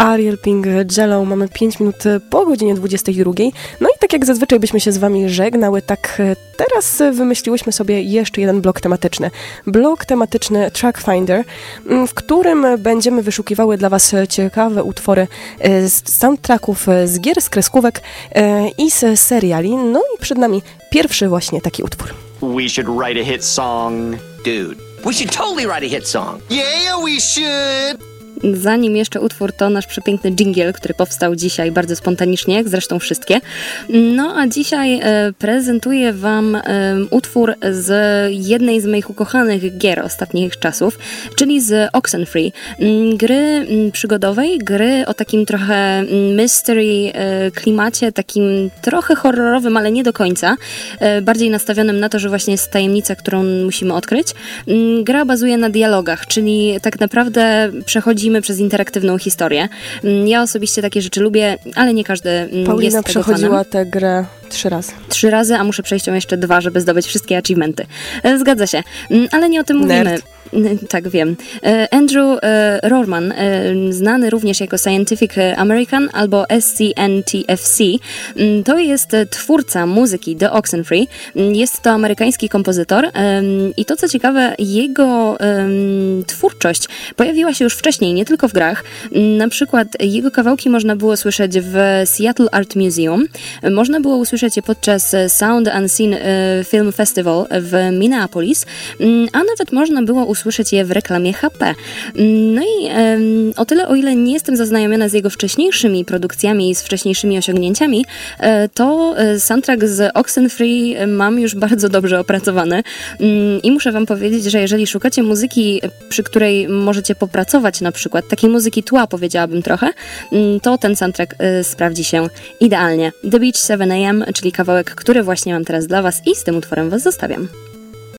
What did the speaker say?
Ariel Pink Jello. Mamy 5 minut po godzinie 22. No i tak jak zazwyczaj byśmy się z wami żegnały, tak teraz wymyśliłyśmy sobie jeszcze jeden blok tematyczny. Blok tematyczny Track Finder, mm, w którym będziemy wyszukiwały dla was ciekawe utwory e, z soundtracków z gier, z kreskówek e, i z seriali. No i przed nami pierwszy właśnie taki utwór. We should write a hit song. Dude, we should totally write a hit song. Yeah, we should. Zanim jeszcze utwór, to nasz przepiękny jingle, który powstał dzisiaj bardzo spontanicznie, jak zresztą wszystkie. No a dzisiaj e, prezentuję Wam e, utwór z jednej z moich ukochanych gier ostatnich czasów, czyli z Oxenfree. Mm, gry mm, przygodowej, gry o takim trochę mm, mystery e, klimacie, takim trochę horrorowym, ale nie do końca. Bardziej nastawionym na to, że właśnie jest tajemnica, którą musimy odkryć. Gra bazuje na dialogach, czyli tak naprawdę przechodzimy przez interaktywną historię. Mm, Ja osobiście takie rzeczy lubię, ale nie każdy mm, Paulina jest tego przechodziła fanem. tę grę trzy razy. Trzy razy, a muszę przejść ją jeszcze dwa, żeby zdobyć wszystkie achievementy. E, Zgadza się. Mm, Ale nie o tym mówimy. Nerd. N- Tak, wiem. E, Andrew e, Rorman, e, znany również jako Scientific American albo SCNTFC, mm, to jest twórca muzyki The Oxenfree. Mm, Jest to amerykański kompozytor i to co ciekawe, jego twórczość pojawiła się już wcześniej, nie tylko w grach. Mm, Na przykład jego kawałki można było słyszeć w Seattle Art Museum, można było usłyszeć je podczas Sound Unseen Film Festival w Minneapolis, a nawet można było usłyszeć je w reklamie HP. No i o tyle, o ile nie jestem zaznajomiona z jego wcześniejszymi produkcjami i z wcześniejszymi osiągnięciami, e, to e, soundtrack z Oxenfree mam już bardzo dobrze opracowany Mm, i muszę wam powiedzieć, że jeżeli szukacie muzyki, przy której możecie popracować na przykład, takiej muzyki tła powiedziałabym trochę, mm, to ten soundtrack e, sprawdzi się idealnie. The Beach 7am, czyli kawałek, który właśnie mam teraz dla was i z tym utworem was zostawiam.